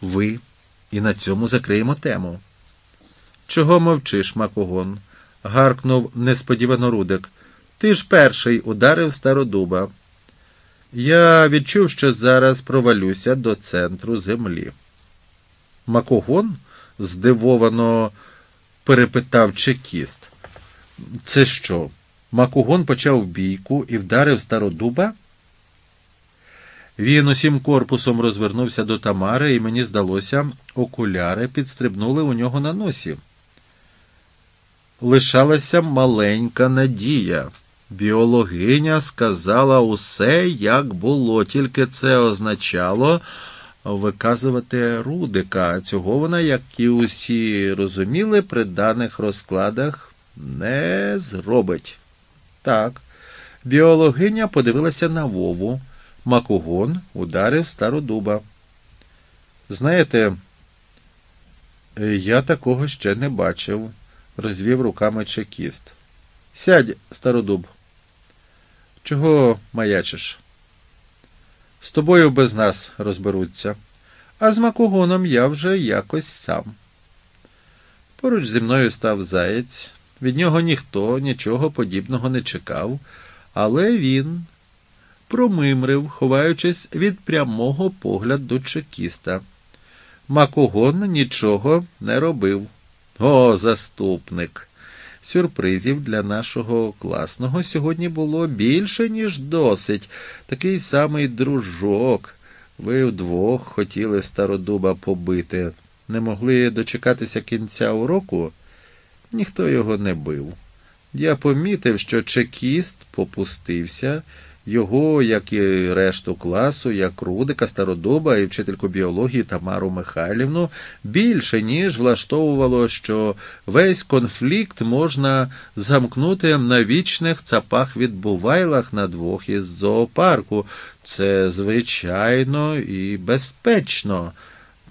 ви, і на цьому закриємо тему. Чого мовчиш, Макогон? гаркнув несподівано Рудик. Ти ж перший ударив стародуба. Я відчув, що зараз провалюся до центру землі. Макогон? здивовано перепитав чекіст. Це що? Макогон почав бійку і вдарив стародуба? Він усім корпусом розвернувся до Тамари, і мені здалося, окуляри підстрибнули у нього на носі. Лишалася маленька надія. Біологиня сказала усе, як було, тільки це означало виказувати Рудика. Цього вона, як і усі розуміли, при даних розкладах не зробить. Так, біологиня подивилася на Вову. Макугон ударив стародуба. Знаєте, я такого ще не бачив, розвів руками чекіст. Сядь, стародуб. Чого маячиш? З тобою без нас розберуться, а з макугоном я вже якось сам. Поруч зі мною став заєць. Від нього ніхто нічого подібного не чекав, але він промимрив, ховаючись від прямого погляду чекіста. Макогон нічого не робив. О, заступник! Сюрпризів для нашого класного сьогодні було більше, ніж досить. Такий самий дружок. Ви вдвох хотіли стародуба побити. Не могли дочекатися кінця уроку? Ніхто його не бив. Я помітив, що чекіст попустився. Його, як і решту класу, як Рудика, Стародуба і вчительку біології Тамару Михайлівну, більше ніж влаштовувало, що весь конфлікт можна замкнути на вічних цапах відбувайлах на двох із зоопарку. Це звичайно і безпечно.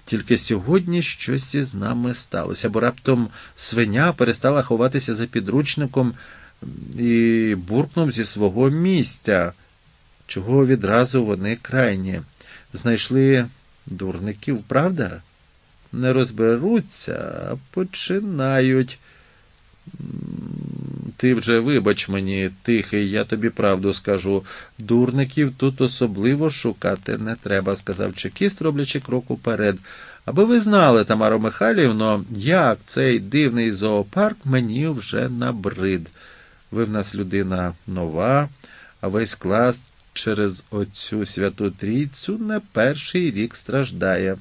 Тільки сьогодні щось із нами сталося, бо раптом свиня перестала ховатися за підручником і буркнув зі свого місця чого відразу вони крайні. Знайшли дурників, правда? Не розберуться, а починають. Ти вже вибач мені, тихий, я тобі правду скажу. Дурників тут особливо шукати не треба, сказав чекіст, роблячи крок уперед. Аби ви знали, Тамаро Михайлівно, як цей дивний зоопарк мені вже набрид. Ви в нас людина нова, а весь клас через оцю святу трійцю не перший рік страждає.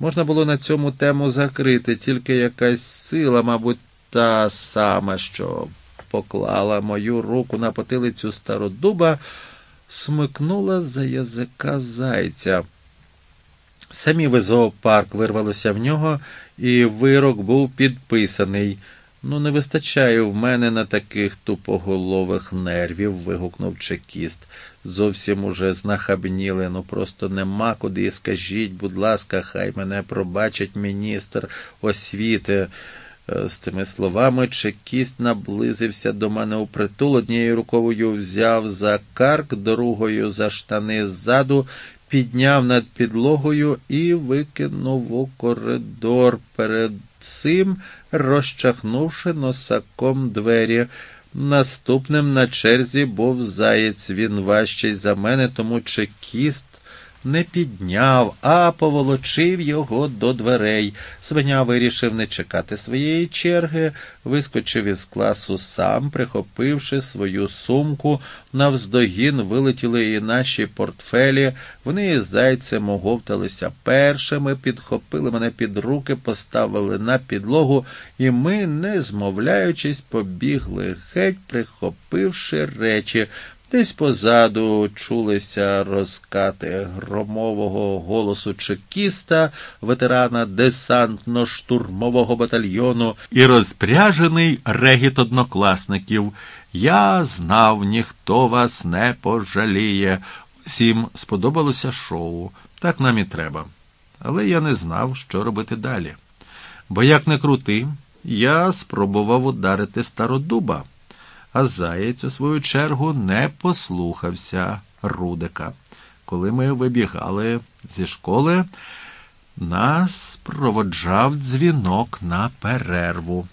Можна було на цьому тему закрити, тільки якась сила, мабуть, та сама, що поклала мою руку на потилицю стародуба, смикнула за язика зайця. Самі в зоопарк вирвалося в нього, і вирок був підписаний. Ну, не вистачає в мене на таких тупоголових нервів, вигукнув чекіст. Зовсім уже знахабніли, ну просто нема куди. Скажіть, будь ласка, хай мене пробачить міністр освіти. Е, з цими словами чекіст наблизився до мене у притул, однією рукою взяв за карк, другою за штани ззаду, підняв над підлогою і викинув у коридор перед цим, розчахнувши носаком двері. Наступним на черзі був заєць. Він важчий за мене, тому чекіст не підняв, а поволочив його до дверей. Свиня вирішив не чекати своєї черги, вискочив із класу сам, прихопивши свою сумку, навздогін вилетіли і наші портфелі. Вони із зайцем оговталися першими, підхопили мене під руки, поставили на підлогу, і ми, не змовляючись, побігли геть, прихопивши речі. Десь позаду чулися розкати громового голосу чекіста, ветерана десантно-штурмового батальйону і розпряжений регіт однокласників. Я знав, ніхто вас не пожаліє. Усім сподобалося шоу. Так нам і треба. Але я не знав, що робити далі. Бо як не крути, я спробував ударити стародуба а заєць, у свою чергу, не послухався Рудика. Коли ми вибігали зі школи, Нас проводжав дзвінок на перерву.